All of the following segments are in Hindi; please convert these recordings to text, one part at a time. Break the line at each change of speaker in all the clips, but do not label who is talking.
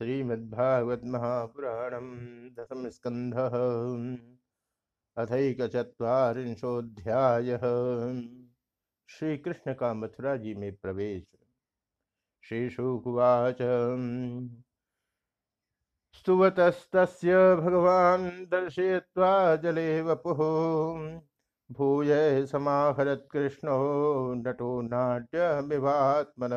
श्रीमद्भागवत महापुराणम दशम स्कंध अथकचत्वारिंशोध्याय श्री कृष्ण का मथुरा जी में प्रवेश। श्री शुकुवाच स्तुवतस्त भगवान दर्शय्वा जले वपु। भूय समाहरत कृष्णो नटो नाट्य विभात्मन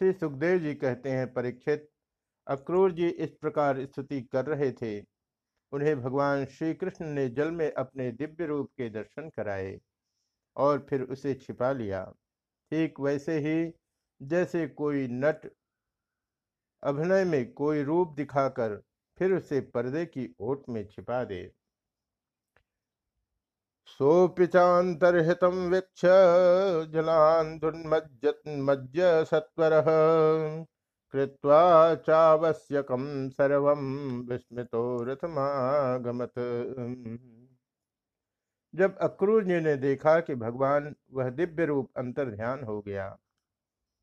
श्री सुखदेव जी कहते हैं, परीक्षित, अक्रूर जी इस प्रकार स्तुति कर रहे थे। उन्हें भगवान श्री कृष्ण ने जल में अपने दिव्य रूप के दर्शन कराए और फिर उसे छिपा लिया। ठीक वैसे ही, जैसे कोई नट अभिनय में कोई रूप दिखाकर फिर उसे पर्दे की ओट में छिपा दे। सोऽपि चान्तर्हितं वीक्ष जलान्धुन्मज्ज सत्वरः। कृत्वा चावश्यकं सर्वं विस्मितो रथमागमत। जब अक्रूर जी ने देखा कि भगवान वह दिव्य रूप अंतर ध्यान हो गया,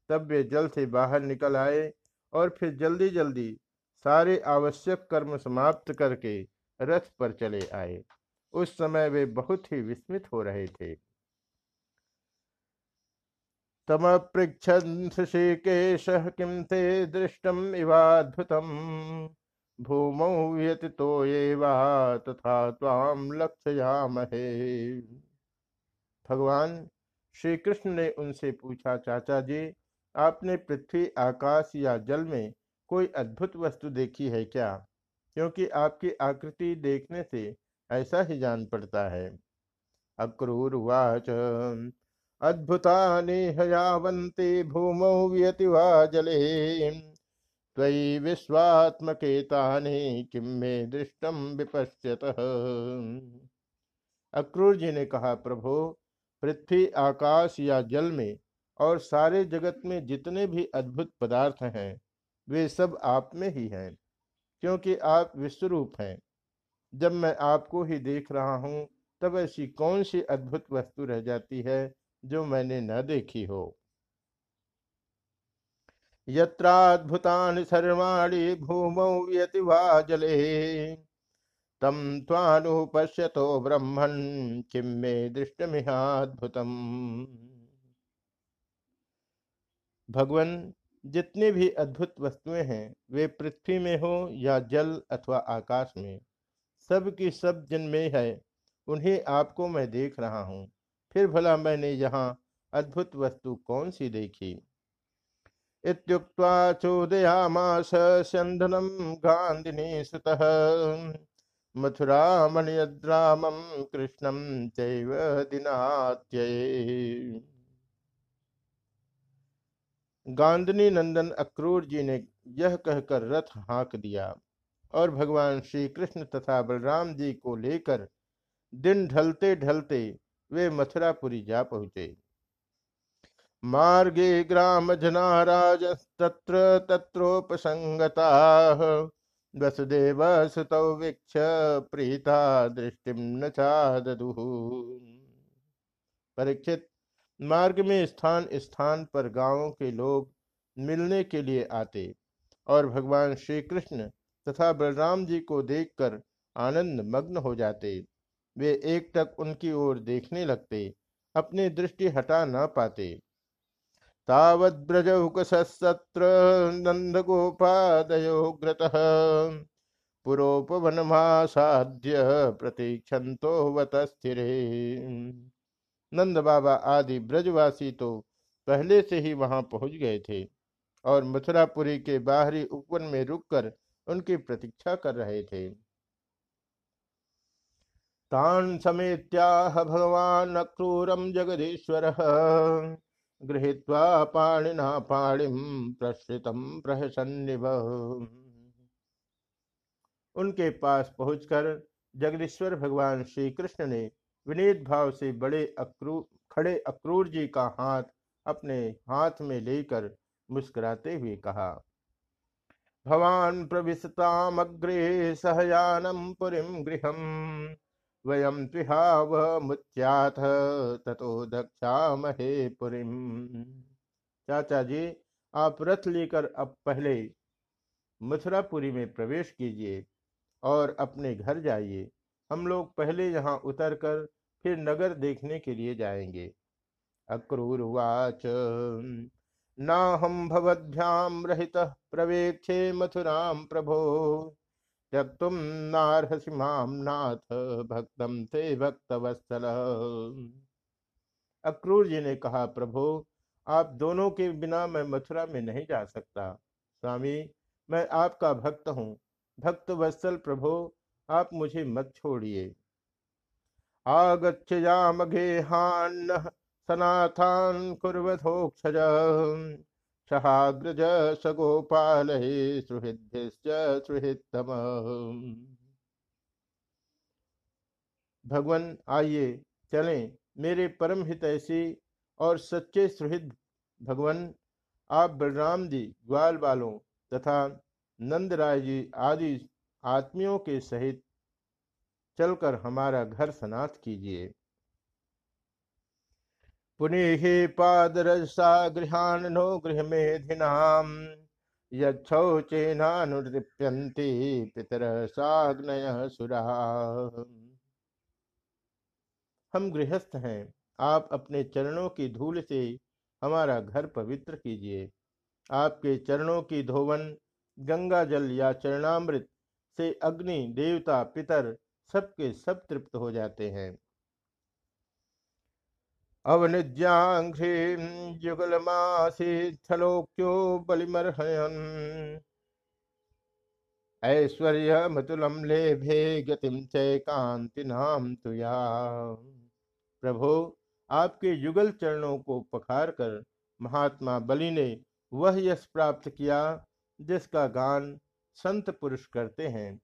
तब वे जल से बाहर निकल आए और फिर जल्दी जल्दी सारे आवश्यक कर्म समाप्त करके रथ पर चले आए। उस समय वे बहुत ही विस्मित हो रहे थे। तम पृछेश किम ते दृष्टम इवाद्भुतम? भूमौ व्यतीतो तथा ताम लक्ष्यामहे। भगवान श्री कृष्ण ने उनसे पूछा, चाचा जी, आपने पृथ्वी, आकाश या जल में कोई अद्भुत वस्तु देखी है क्या? क्योंकि आपकी आकृति देखने से ऐसा ही जान पड़ता है। अक्रूरवाच अद्भुता हयावन्ति भूमौ व्यतिवा जले। त्वयि विश्वात्मकेतानि किम मे दृष्टम विपश्यत। अक्रूर जी ने कहा, प्रभो, पृथ्वी, आकाश या जल में और सारे जगत में जितने भी अद्भुत पदार्थ हैं, वे सब आप में ही हैं, क्योंकि आप विश्वरूप हैं। जब मैं आपको ही देख रहा हूँ, तब ऐसी कौन सी अद्भुत वस्तु रह जाती है, जो मैंने न देखी हो? यत्राद्भुतानि सर्वाणि भूमौ यति वा जले। तम किम मे दृष्टमिहाद्भुतम। भगवान, जितने भी अद्भुत वस्तुएँ हैं, वे पृथ्वी में हो या जल अथवा आकाश में सब की सब जिनमें है, उन्हें आपको मैं देख रहा हूँ। फिर भला मैंने यहाँ अद्भुत वस्तु कौन सी देखी? इत्युक्त्वा चोदयामास स्यंदनम गांधिनी सुतः मथुरामणियद्रामं कृष्णम चैव गांधनी नंदन अक्रूर जी ने यह कहकर रथ हाँक दिया। और भगवान श्री कृष्ण तथा बलराम जी को लेकर दिन ढलते ढलते वे मथुरापुरी जा पहुँचे। मार्गे ग्राम जनाराज तत्र तत्रोपसंगता, वसुदेव सुतौ वीक्ष प्रीता दृष्टि न चादु परीक्षित, मार्ग में स्थान स्थान पर गाँवों के लोग मिलने के लिए आते और भगवान श्री कृष्ण तथा बलराम जी को देखकर आनंद मग्न हो जाते। वे एक तक उनकी ओर देखने लगते, अपनी दृष्टि हटा न पाते। तावद्रजौकसत्र नंद गोपादयोग्रत पुरोपवनमासाद्य प्रतीक्षंतो वत स्थिर। नंद बाबा आदि ब्रजवासी तो पहले से ही वहाँ पहुँच गए थे और मथुरापुरी के बाहरी उपवन में रुककर उनकी प्रतीक्षा कर रहे थे। तान समेत्याह भगवान अक्रूरम जगदीश्वर, गृहीत्वा पाणिना पाणिम प्रसृतम प्रहसन्निभ उनके पास पहुंचकर जगदीश्वर भगवान श्री कृष्ण ने विनीत भाव से बड़े अक्रूर खड़े अक्रूर जी का हाथ अपने हाथ में लेकर मुस्कुराते हुए कहा भवान् प्रविशतामग्रे सहयानं पुरीं गृहं। वयं त्विहावमुच्याथ ततो दक्षामहे पुरीं। चाचा जी आप रथ लेकर अब पहले मथुरापुरी में प्रवेश कीजिए और अपने घर जाइए। हम लोग पहले यहाँ उतर कर फिर नगर देखने के लिए जाएँगे। अक्रूरवाच न हम भवद्भ्याम रहित प्रवेक्षे मथुराम प्रभो। जब तुम नारहसि माम नाथ भक्तम ते भक्त वत्सल अक्रूर जी ने कहा, प्रभु, आप दोनों के बिना मैं मथुरा में नहीं जा सकता। स्वामी, मैं आपका भक्त हूँ। भक्त वत्सल प्रभो, आप मुझे मत छोड़िए। आगच्छयामघेहान्न सनाथान कुर्वथोक्षज सहाग्रज सगोपाल भगवान, आइए चलें। मेरे परम हितैषी और सच्चे सुहृद भगवान, आप बलराम जी, ग्वाल बालों तथा नंदराय जी आदि आत्मियों के सहित चलकर हमारा घर सनाथ कीजिए। पुनः पादरसा गृहान नो गृह मेधिनाम यौचेनानुदीप्यंती पितर साग्नय सुरा। हम गृहस्थ हैं, आप अपने चरणों की धूल से हमारा घर पवित्र कीजिए। आपके चरणों की धोवन, गंगा जल या चरणामृत से अग्नि, देवता, पितर सबके सब तृप्त हो जाते हैं। अवनिज्याघ्रीं युगलमासीथलोक्यो बलिमर्हयन्। ऐश्वर्यमतुलं लेभे गतिम नाम तुया प्रभु, आपके युगल चरणों को पखार कर महात्मा बलि ने वह यश प्राप्त किया, जिसका गान संत पुरुष करते हैं।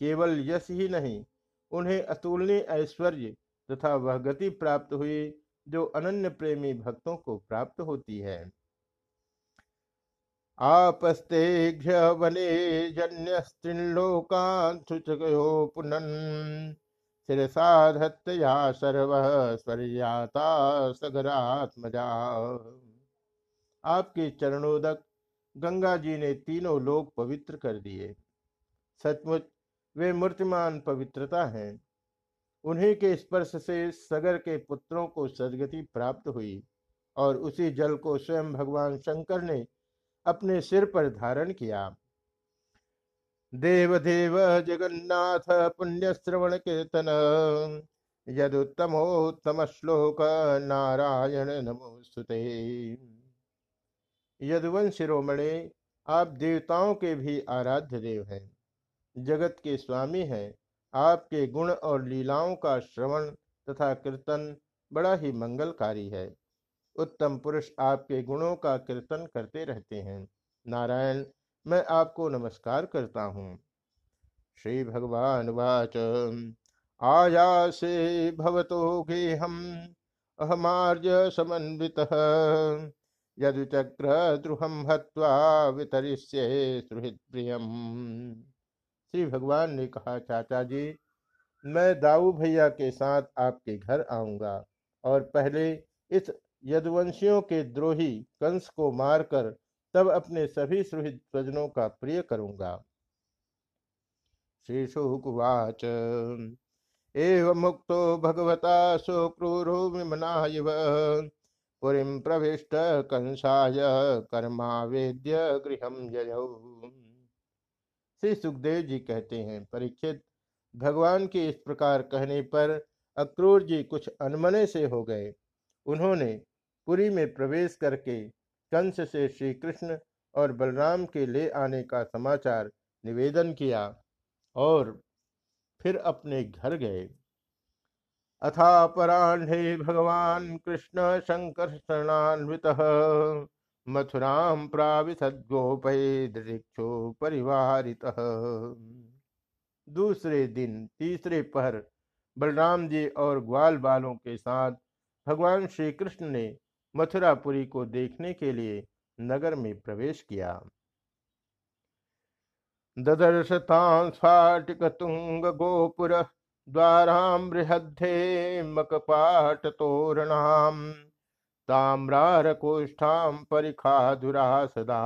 केवल यश ही नहीं, उन्हें अतुलनीय ऐश्वर्य तथा वह गति प्राप्त हुई जो अनन्य प्रेमी भक्तों को प्राप्त होती है। आपस्ते वने जन्यस्त्रिलोकांशुचयो पुनन्। शिरसाधत्तया सर्व स्वर्याता सगरात्मजा। आपके चरणोदक गंगा जी ने तीनों लोग पवित्र कर दिए। सचमुच वे मूर्तिमान पवित्रता हैं। उन्हीं के स्पर्श से सगर के पुत्रों को सदगति प्राप्त हुई और उसी जल को स्वयं भगवान शंकर ने अपने सिर पर धारण किया। देव देव जगन्नाथ पुण्य श्रवण कीर्तन। यदुत्तमोत्तम श्लोक नारायण नमोस्तुते। यदुवन शिरोमणे, आप देवताओं के भी आराध्य देव हैं। जगत के स्वामी हैं। आपके गुण और लीलाओं का श्रवण तथा कीर्तन बड़ा ही मंगलकारी है। उत्तम पुरुष आपके गुणों का कीर्तन करते रहते हैं। नारायण, मैं आपको नमस्कार करता हूँ। श्री भगवान वाच। आया से भवतो गेहम, अहमार्य समन्वित। यदुचक्र द्रुहम हत्वा वितरिष्ये सुहृद प्रियम श्री भगवान ने कहा, चाचा जी, मैं दाऊ भैया के साथ आपके घर आऊँगा और पहले इस यदुवंशियों के द्रोही कंस को मारकर तब अपने सभी सुहृद स्वजनों का प्रिय करूँगा। श्री शुकुवाच। एव मुक्तो भगवता सुक्रूरो विमना पुरीं प्रविष्ट कंसाय कर्मा वेद्य गृह श्री सुखदेव जी कहते हैं, परीक्षित, भगवान के इस प्रकार कहने पर अक्रूर जी कुछ अनमने से हो गए। उन्होंने पुरी में प्रवेश करके कंस से श्री कृष्ण और बलराम के ले आने का समाचार निवेदन किया और फिर अपने घर गए। अथापराह्णे भगवान कृष्ण शंकर शरणान्वित मथुरां प्राविशद्गोपैदृक्षो परिवारित। दूसरे दिन, तीसरे पहर, बलराम जी और ग्वाल बालों के साथ भगवान श्री कृष्ण ने मथुरापुरी को देखने के लिए नगर में प्रवेश किया। ददर्श स्फाटिक तुंग गोपुर द्वारां बृहद्धे ताम्रारकोष्ठां परिखाधुरा सदा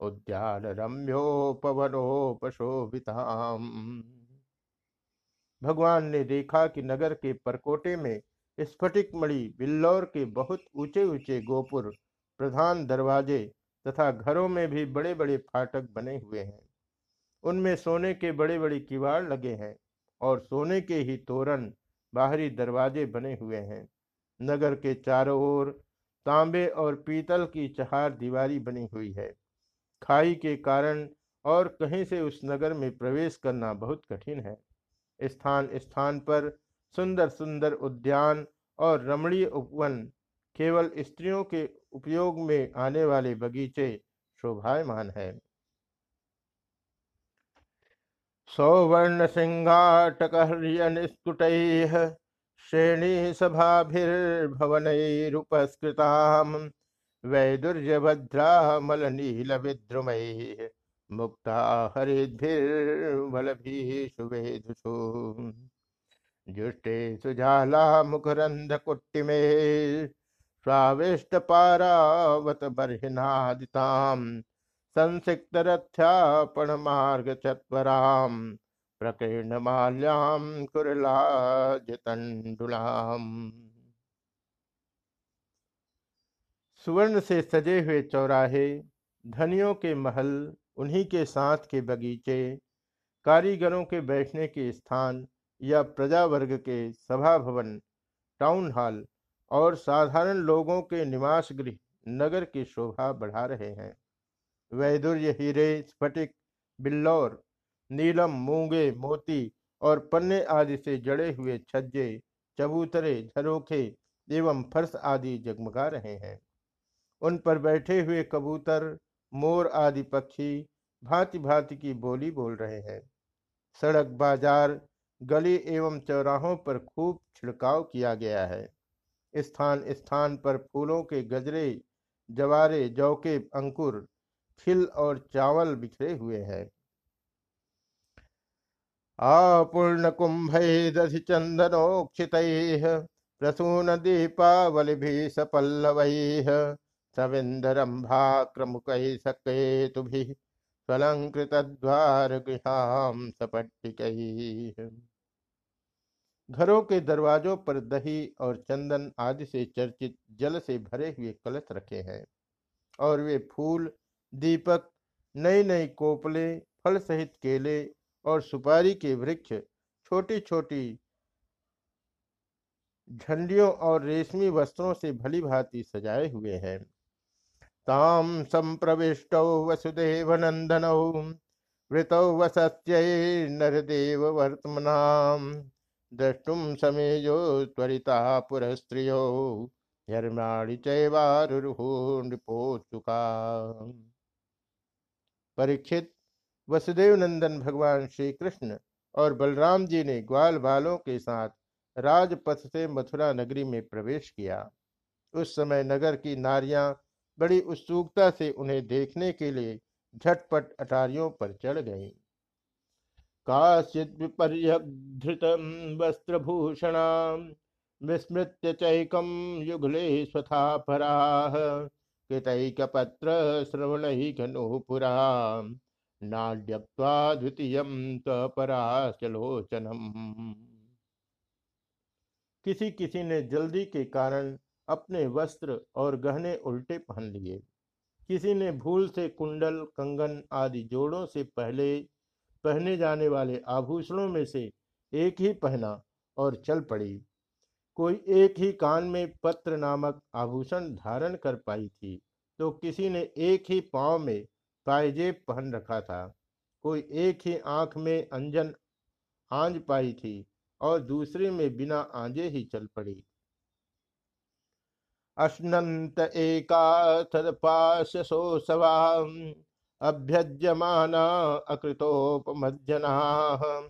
उद्यान रम्योपवनोपशोभिताम भगवान ने देखा कि नगर के परकोटे में स्फटिक मणि बिल्लौर के बहुत ऊँचे ऊँचे गोपुर, प्रधान दरवाजे तथा घरों में भी बड़े बड़े फाटक बने हुए हैं। उनमें सोने के बड़े बड़े किवाड़ लगे हैं और सोने के ही तोरण बाहरी दरवाजे बने हुए हैं। नगर के चारों ओर तांबे और पीतल की चहार दीवारी बनी हुई है। खाई के कारण और कहीं से उस नगर में प्रवेश करना बहुत कठिन है। स्थान स्थान पर सुंदर सुंदर उद्यान और रमणीय उपवन केवल स्त्रियों के उपयोग में आने वाले बगीचे शोभायमान है। सौवर्ण सिंहाटकहर्यनिस्कुट श्रेणी सभाभिर्भवनैरुपस्कृता वैदुर्यभद्रा मलनीलविद्रुमैः मुक्ता हरिद्भिर्बलभिः सुवेधुषु जुष्टे सुजाला मुखरन्ध्रकुट्टिमे स्वाविष्टपारावत बर्हिनादिताम् संसिक्तरथ्यापणमार्गचत्वराम्। प्रकीर्णमाल्यां कुरलाजतण्डुलाम्। सुवर्ण से सजे हुए चौराहे, धनियों के महल, उन्हीं के साथ के बगीचे, कारीगरों के बैठने के स्थान या प्रजा वर्ग के सभा भवन टाउन हॉल और साधारण लोगों के निवास गृह, नगर की शोभा बढ़ा रहे हैं। वैदुर्य हीरे, स्फटिक, बिल्लौर नीलम, मूँगे, मोती और पन्ने आदि से जड़े हुए छज्जे, चबूतरे, झरोखे एवं फर्श आदि जगमगा रहे हैं। उन पर बैठे हुए कबूतर, मोर आदि पक्षी भांति भांति की बोली बोल रहे हैं। सड़क, बाज़ार, गली एवं चौराहों पर खूब छिड़काव किया गया है। स्थान स्थान पर फूलों के गजरे, जवारे, जौके, अंकुर खिल और चावल बिखरे हुए हैं। आपूर्ण कुंभै दधि चंदनोक्षित प्रसून दीपावलि सपल्लवैः सविन्दरम्भाक्रमुकैः सकेतुभिः स्वलङ्कृतद्वारगृहां सपट्टिकैः। घरों के दरवाजों पर दही और चंदन आदि से चर्चित जल से भरे हुए कलश रखे हैं और वे फूल, दीपक नई नई कोपले, फल सहित केले और सुपारी के वृक्ष छोटी छोटी झंडियों और रेशमी वस्त्रों से भली भांति सजाए हुए हैं। ताम संप्रविष्टौ वसुदेव नंदनौ वृतौ वसत्यै नरदेव वर्तमनाम द्रष्टुम समेजो त्वरिता पुरस्त्रियो धर्माणि चैवारुरुहोपोचुका परीक्षित वसुदेव नंदन भगवान श्री कृष्ण और बलराम जी ने ग्वाल बालों के साथ राजपथ से मथुरा नगरी में प्रवेश किया। उस समय नगर की नारियाँ बड़ी उत्सुकता से उन्हें देखने के लिए झटपट अटारियों पर चढ़ गई। काश्चित विपर्यधृत वस्त्रभूषण विस्मृत्य चैकम युगले स्वथा पराह कृतैकपत्र श्रवण कनुपुरा नाड्यक्वा द्वितीय त्वपराचलोचनम किसी किसी ने जल्दी के कारण अपने वस्त्र और गहने उल्टे पहन लिए। किसी ने भूल से कुंडल, कंगन आदि जोड़ों से पहले पहने जाने वाले आभूषणों में से एक ही पहना और चल पड़ी। कोई एक ही कान में पत्र नामक आभूषण धारण कर पाई थी तो किसी ने एक ही पाँव में पायजेब पहन रखा था। कोई एक ही आँख में अंजन आंज पाई थी और दूसरे में बिना आंजे ही चल पड़ी। अश्नन्त एकाथपाशोसवा अभ्यज्यमाना अकृतोपमज्जनाः,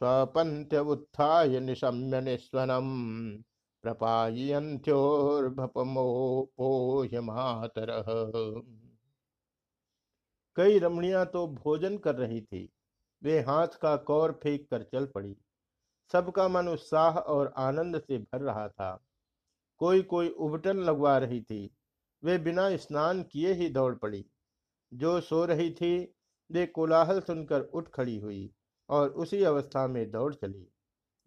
स्वपन्त्य उत्थाय निशम्य निस्वनम् प्रपायन्त्योर्भपमोपोह्यमातरः कई रमणियाँ तो भोजन कर रही थी। वे हाथ का कौर फेंक कर चल पड़ी। सबका मन उत्साह और आनंद से भर रहा था। कोई कोई उबटन लगवा रही थी। वे बिना स्नान किए ही दौड़ पड़ी। जो सो रही थी, वे कोलाहल सुनकर उठ खड़ी हुई और उसी अवस्था में दौड़ चली।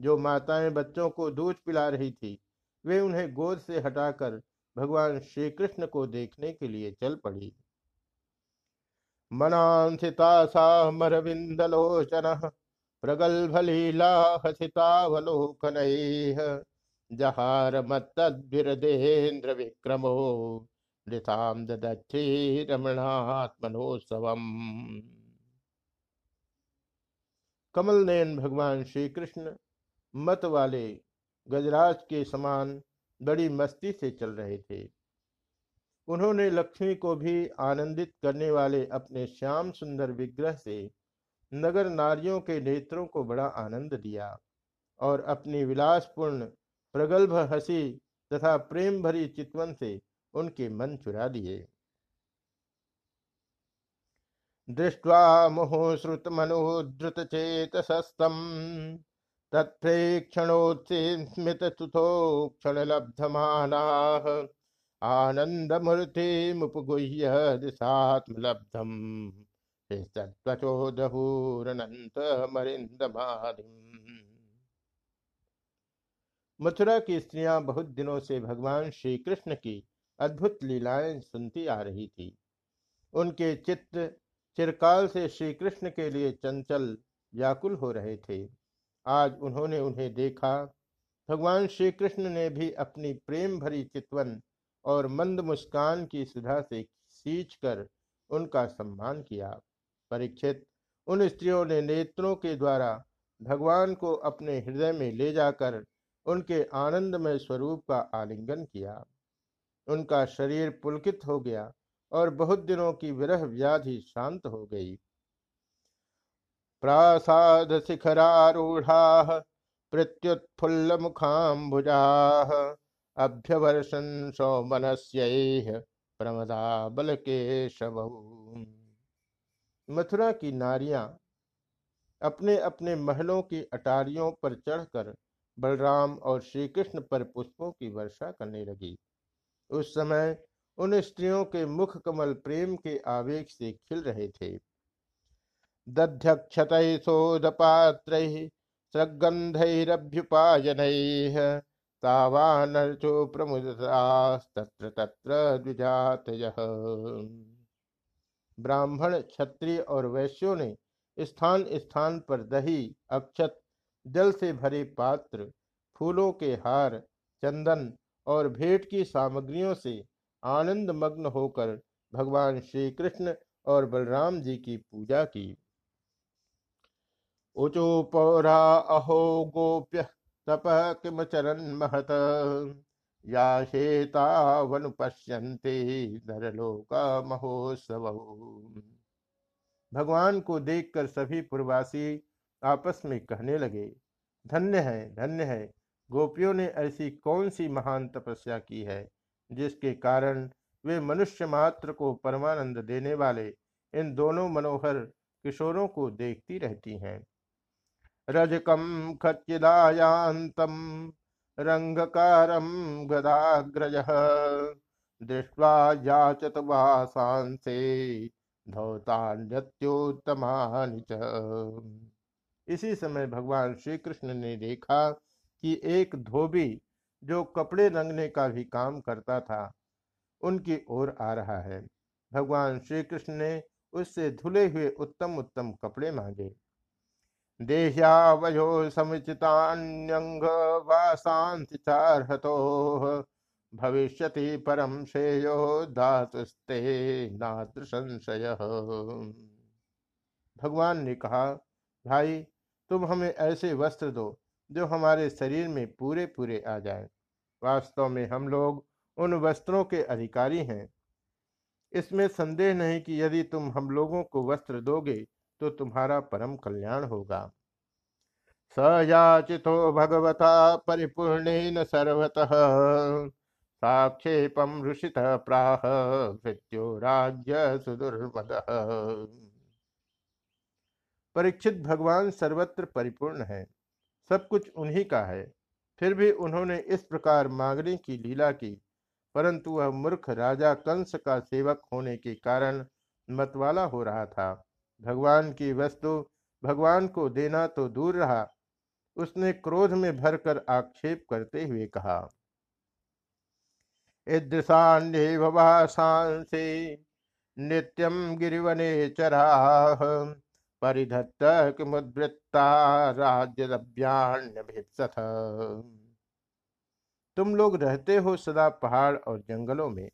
जो माताएँ बच्चों को दूध पिला रही थी, वे उन्हें गोद से हटाकर भगवान श्री कृष्ण को देखने के लिए चल पड़ी। मनांसिता सामरविंदलोचन प्रगल्भलीला हसितावलोकन जहार मत्तद्भिदेन्द्र विक्रमो नृताम ददक्षे रमणात्मनोत्सवम कमल नयन भगवान श्री कृष्ण मत वाले गजराज के समान बड़ी मस्ती से चल रहे थे। उन्होंने लक्ष्मी को भी आनंदित करने वाले अपने श्याम सुंदर विग्रह से नगर नारियों के नेत्रों को बड़ा आनंद दिया और अपनी विलासपूर्ण प्रगल्भ हँसी तथा प्रेम भरी चितवन से उनके मन चुरा लिए दृष्टवा मुहुश्रुत मनोद्रुत लब्धमानाः आनन्दमूर्तिमुपगुह्य दिशात्मलब्धम् मथुरा की स्त्रियाँ बहुत दिनों से भगवान श्री कृष्ण की अद्भुत लीलाएँ सुनती आ रही थी। उनके चित्त चिरकाल से श्री कृष्ण के लिए चंचल, व्याकुल हो रहे थे। आज उन्होंने उन्हें देखा। भगवान श्री कृष्ण ने भी अपनी प्रेम भरी चितवन और मंद मुस्कान की सुधा से सींच कर उनका सम्मान किया। परीक्षित, उन स्त्रियों ने नेत्रों के द्वारा भगवान को अपने हृदय में ले जाकर उनके आनंदमय स्वरूप का आलिंगन किया। उनका शरीर पुलकित हो गया और बहुत दिनों की विरह व्याधि शांत हो गई। प्रासाद शिखरारूढ़ा प्रत्युत्फुल्ल मुखाम मुखाम्बुजा अभ्यवर्षन सौमनस्य प्रमदा बल के मथुरा की नारियाँ अपने अपने महलों की अटारियों पर चढ़कर बलराम और श्री कृष्ण पर पुष्पों की वर्षा करने लगी। उस समय उन स्त्रियों के मुख कमल प्रेम के आवेग से खिल रहे थे। दध्यक्षत सोदपात्रैः सृगन्धैरभ्युपायनैः तावानर्चो प्रमुदतास्तत्र तत्र द्विजातयः। ब्राह्मण, क्षत्रिय और वैश्यों ने स्थान स्थान पर दही, अक्षत जल से भरे पात्र, फूलों के हार, चंदन और भेंट की सामग्रियों से आनंद मग्न होकर भगवान श्री कृष्ण और बलराम जी की पूजा की। ऊचु पौरा अहो गोप्य तप किम चरण महत। या शेतावन पश्यन्ते नरलोक महोत्सव भगवान को देखकर सभी पूर्वासी आपस में कहने लगे, धन्य है धन्य है, गोपियों ने ऐसी कौन सी महान तपस्या की है, जिसके कारण वे मनुष्य मात्र को परमानंद देने वाले इन दोनों मनोहर किशोरों को देखती रहती हैं? रजकम खच्चिदायान्तं रंगकारम गदाग्रज। दृष्ट्वा याचत वासांसे इसी समय भगवान श्री कृष्ण ने देखा कि एक धोबी जो कपड़े रंगने का भी काम करता था, उनकी ओर आ रहा है। भगवान श्री कृष्ण ने उससे धुले हुए उत्तम उत्तम कपड़े मांगे। देह्यावयो समुचितान्यंग चार्हतो भविष्यति परम श्रेयो धातुस्ते नात्र संशय भगवान ने कहा, भाई, तुम हमें ऐसे वस्त्र दो, जो हमारे शरीर में पूरे पूरे आ जाए। वास्तव में हम लोग उन वस्त्रों के अधिकारी हैं। इसमें संदेह नहीं कि यदि तुम हम लोगों को वस्त्र दोगे तो तुम्हारा परम कल्याण होगा। सयाचितो भगवता परिपूर्ण सर्वतः। साक्षेपम ऋषित प्राह मृत्यो राज्य सुदुर्मद परीक्षित भगवान सर्वत्र परिपूर्ण है। सब कुछ उन्हीं का है। फिर भी उन्होंने इस प्रकार मांगने की लीला की। परंतु वह मूर्ख राजा कंस का सेवक होने के कारण मतवाला हो रहा था। भगवान की वस्तु भगवान को देना तो दूर रहा। उसने क्रोध में भरकर आक्षेप करते हुए कहा ईदृशान्यवासांसे नित्यम गिरिवने चराह परिधत्त किमुद्वृत्ता राज्यलभ्यान्यभिप्सथ तुम लोग रहते हो सदा पहाड़ और जंगलों में।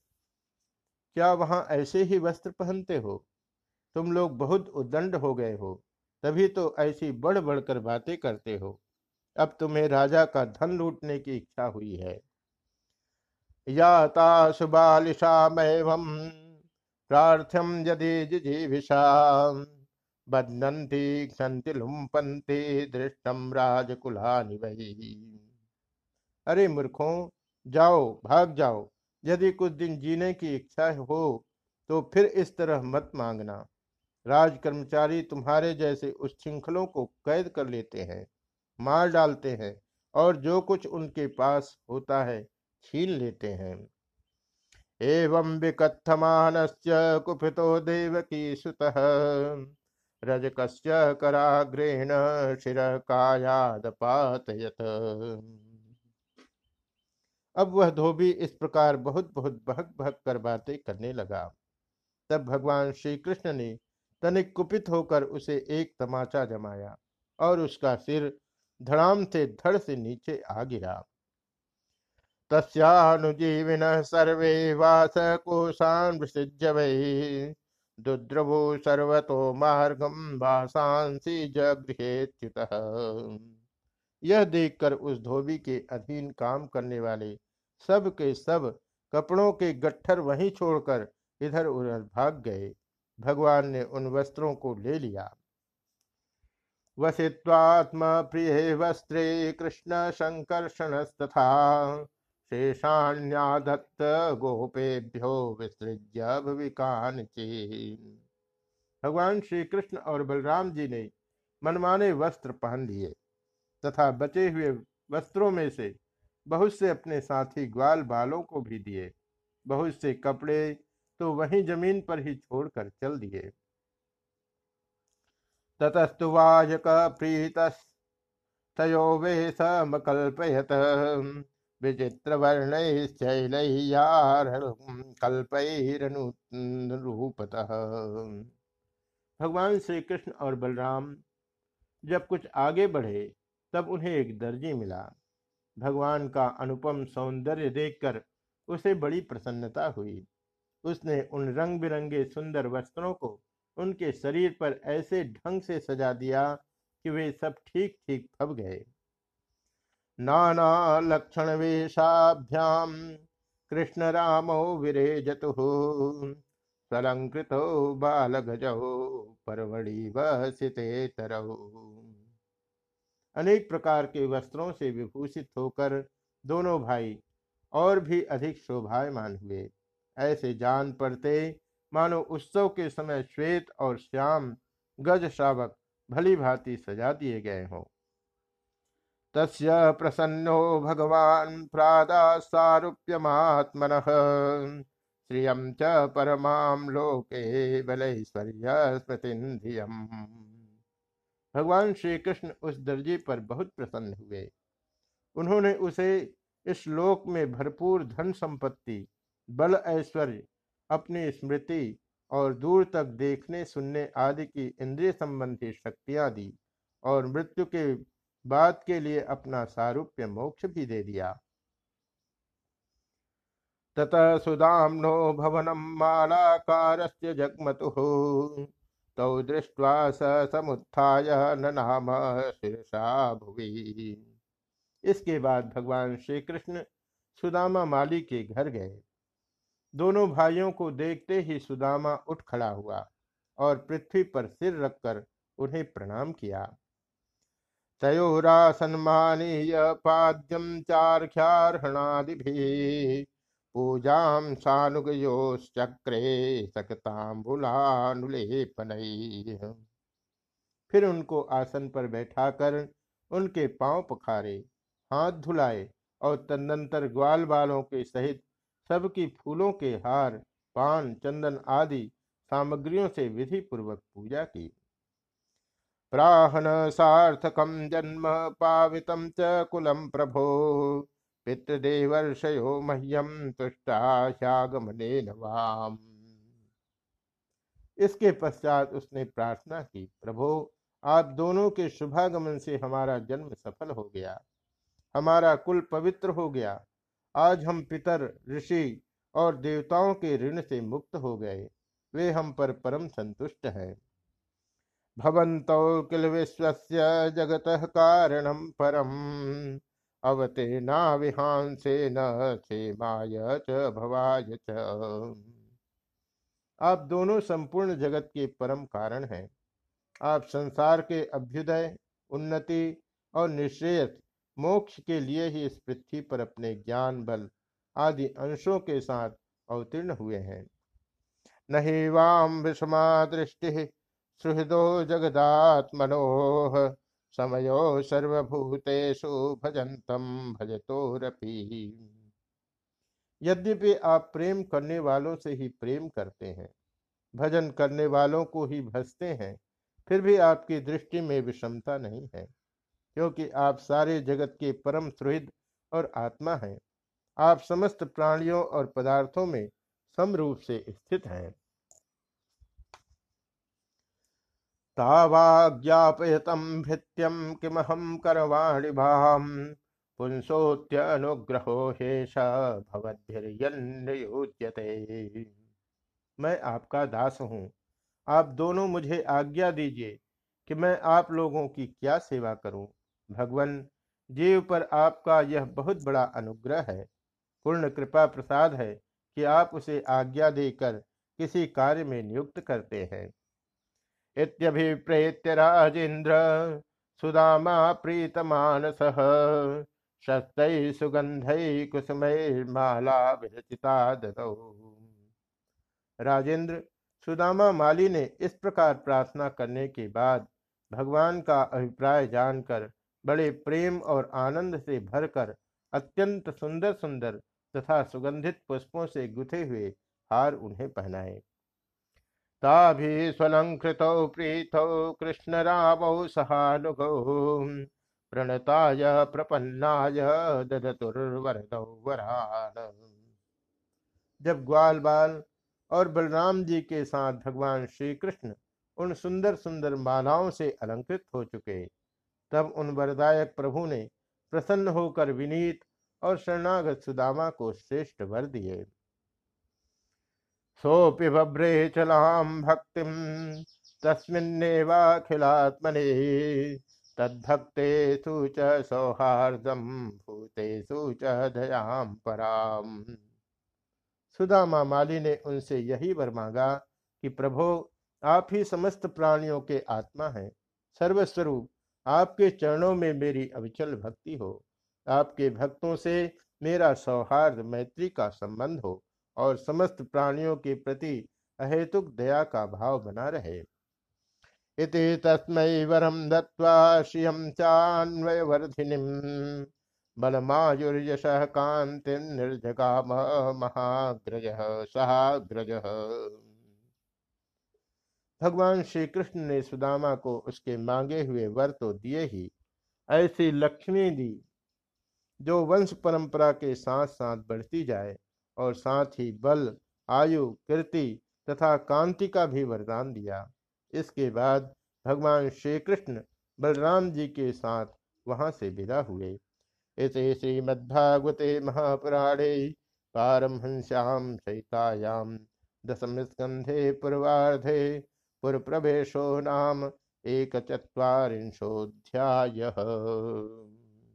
क्या वहाँ ऐसे ही वस्त्र पहनते हो? तुम लोग बहुत उदंड हो गए हो, तभी तो ऐसी बढ़ बढ़कर बातें करते हो। अब तुम्हें राजा का धन लूटने की इच्छा हुई है। याता सुबालिशामेवम प्रार्थ्यम यदि क्षंति लुम्पन्ति दृष्टम राजकुलानि वही अरे मूर्खों, जाओ, भाग जाओ, यदि कुछ दिन जीने की इच्छा हो तो फिर इस तरह मत मांगना। राज कर्मचारी तुम्हारे जैसे उस श्रृंखलों को कैद कर लेते हैं, मार डालते हैं और जो कुछ उनके पास होता है छीन लेते हैं। एवं विकथमान कुपितो देवकी सुत। रजकस्य कराग्रेण शिर कायादपातयत अब वह धोबी इस प्रकार बहुत बहुत बहक बहक कर बातें करने लगा। तब भगवान श्री कृष्ण ने तनिक कुपित होकर उसे एक तमाचा जमाया और उसका सिर धड़ाम से धड़ से नीचे आ गिरा। तस्नुजीविन सर्वे वास कोशान दुद्रभो सर्वतो मार्गम वासांसी जगृहेच्युत यह देखकर उस धोबी के अधीन काम करने वाले सब के सब कपड़ों के गट्ठर वहीं छोड़कर इधर उधर भाग गए। भगवान ने उन वस्त्रों को ले लिया। वसित्वात्म प्रिय वस्त्रे कृष्ण संकर्षण तथा शेषाण्यादत्त गोपेभ्यो विसृज्य भविकान भगवान श्री कृष्ण और बलराम जी ने मनमाने वस्त्र पहन लिए तथा बचे हुए वस्त्रों में से बहुत से अपने साथी ग्वाल बालों को भी दिए, बहुत से कपड़े तो वहीं ज़मीन पर ही छोड़कर चल दिए। ततस्तुवाजक प्रीत तयो वे विचित्र वर्ण कल्पैरनुरूपतः। भगवान श्री कृष्ण और बलराम जब कुछ आगे बढ़े, तब उन्हें एक दर्जी मिला। भगवान का अनुपम सौंदर्य देखकर उसे बड़ी प्रसन्नता हुई। उसने उन रंग बिरंगे सुंदर वस्त्रों को उनके शरीर पर ऐसे ढंग से सजा दिया कि वे सब ठीक ठीक फब गए। नाना लक्षण वेशाभ्याम, कृष्ण रामो विरेजतु, स्वलंकृतो बाल गजो परवड़ी वसिते तरहु अनेक प्रकार के वस्त्रों से विभूषित होकर दोनों भाई और भी अधिक शोभायमान हुए। ऐसे जान पड़ते। मानो उत्सव के समय श्वेत और श्याम गज शावक भली भांति सजा दिए गए हों। तस्य प्रसन्नो भगवान प्रादा सारूप्यमात्मन श्रियम च परमाम लोके बलैश्वर्य स्मृतिधियम भगवान श्री कृष्ण उस दर्जे पर बहुत प्रसन्न हुए। उन्होंने उसे इस लोक में भरपूर धन संपत्ति बल ऐश्वर्य, अपनी स्मृति और दूर तक देखने, सुनने आदि की इंद्रिय संबंधी शक्तियाँ दी और मृत्यु के बाद के लिए अपना सारूप्य मोक्ष भी दे दिया। ततः सुदाम्नो भवनम मालाकार जगमतु, तौ दृष्ट्वा स समुत्थाय नाम शीर्षा भुवि। इसके बाद भगवान श्री कृष्ण सुदामा माली के घर गए। दोनों भाइयों को देखते ही सुदामा उठ खड़ा हुआ और पृथ्वी पर सिर रखकर उन्हें प्रणाम किया। तयोरा सन्मानीय पाद्यम चार्घ्यार्हणादि पूजाम सानुगयोश्चक्रे सकताम्बुलानुलेपनैः। फिर उनको आसन पर बैठाकर उनके पाँव पखारे, हाथ धुलाए और तदनंतर ग्वाल बालों के सहित सबकी फूलों के हार, पान, चंदन आदि सामग्रियों से विधि पूर्वक पूजा की। प्राहन सार्थकम जन्म पावितम च कुलम प्रभो। पितृदेवर्षयो मह्यम तुष्टागमने नवाम इसके पश्चात उसने प्रार्थना की, प्रभो, आप दोनों के शुभागमन से हमारा जन्म सफल हो गया। हमारा कुल पवित्र हो गया। आज हम पितर, ऋषि और देवताओं के ऋण से मुक्त हो गए। वे हम पर परम संतुष्ट हैं। किल विश्व जगत कारणम परम। अवते ना न क्षेमाय च भवाय च। आप दोनों संपूर्ण जगत के परम कारण हैं। आप संसार के अभ्युदय, उन्नति और निश्रेयस मोक्ष के लिए ही इस पृथ्वी पर अपने ज्ञान, बल आदि अंशों के साथ अवतीर्ण हुए हैं। नहीं वाम विषमा दृष्टि सुहृदो जगदात्मनोह समयो सर्वभूतेषु भजंतम भजतोरपि। यद्यपि आप प्रेम करने वालों से ही प्रेम करते हैं, भजन करने वालों को ही भजते हैं, फिर भी आपकी दृष्टि में विषमता नहीं है। क्योंकि आप सारे जगत के परम सुहृद और आत्मा हैं। आप समस्त प्राणियों और पदार्थों में समरूप से स्थित हैं। मैं आपका दास हूँ। आप दोनों मुझे आज्ञा दीजिए कि मैं आप लोगों की क्या सेवा करूँ। भगवान, जीव पर आपका यह बहुत बड़ा अनुग्रह है। पूर्ण कृपा प्रसाद है कि आप उसे आज्ञा देकर किसी कार्य में नियुक्त करते हैं। इत्यभिप्रेत्य राजेन्द्र सुदामा प्रीतमानसः, शस्तैः सुगन्धैः कुसुमैर्माला विरचिता ददौ। राजेंद्र, सुदामा माली ने इस प्रकार प्रार्थना करने के बाद भगवान का अभिप्राय जानकर बड़े प्रेम और आनंद से भरकर अत्यंत सुंदर सुंदर तथा सुगंधित पुष्पों से गुथे हुए हार उन्हें पहनाए। ताभिस्वलङ्कृतौ प्रीतौ कृष्णरामौ सहानुगौ, प्रणताय प्रपन्नाय वरान जब ग्वाल बाल और बलराम जी के साथ भगवान श्री कृष्ण उन सुंदर सुंदर मालाओं से अलंकृत हो चुके तब उन वरदायक प्रभु ने प्रसन्न होकर विनीत और शरणागत सुदामा को श्रेष्ठ वर दिए। सोपि बभ्रे चलाम भक्ति तस्मिन्नेवाखिलात्मने तद्भक्तेषु च सौहार्दम भूतेषु च दयाम पराम। सुदामा माली ने उनसे यही वर मांगा कि प्रभो, आप ही समस्त प्राणियों के आत्मा हैं। सर्वस्वरूप आपके चरणों में मेरी अविचल भक्ति हो। आपके भक्तों से मेरा सौहार्द मैत्री का संबंध हो और समस्त प्राणियों के प्रति अहेतुक दया का भाव बना रहे। इति तस्मै वरम दत्वा श्रियम चान्वयवर्धिनीम बलमायुर्यश कांति निर्जगाम महाग्रज, सहाग्रज। भगवान श्री कृष्ण ने सुदामा को उसके मांगे हुए वर तो दिए ही। ऐसी लक्ष्मी दी, जो वंश परंपरा के साथ साथ बढ़ती जाए और साथ ही बल, आयु, कीर्ति तथा कांति का भी वरदान दिया। इसके बाद भगवान श्री कृष्ण बलराम जी के साथ वहाँ से विदा हुए। इसे श्रीमद्भागवते महापुराणे पारमहंस्याम सहितायाम दशम स्कंधे पूर्वाधे पुरप्रवेशो नाम एक चुरीशोध्याय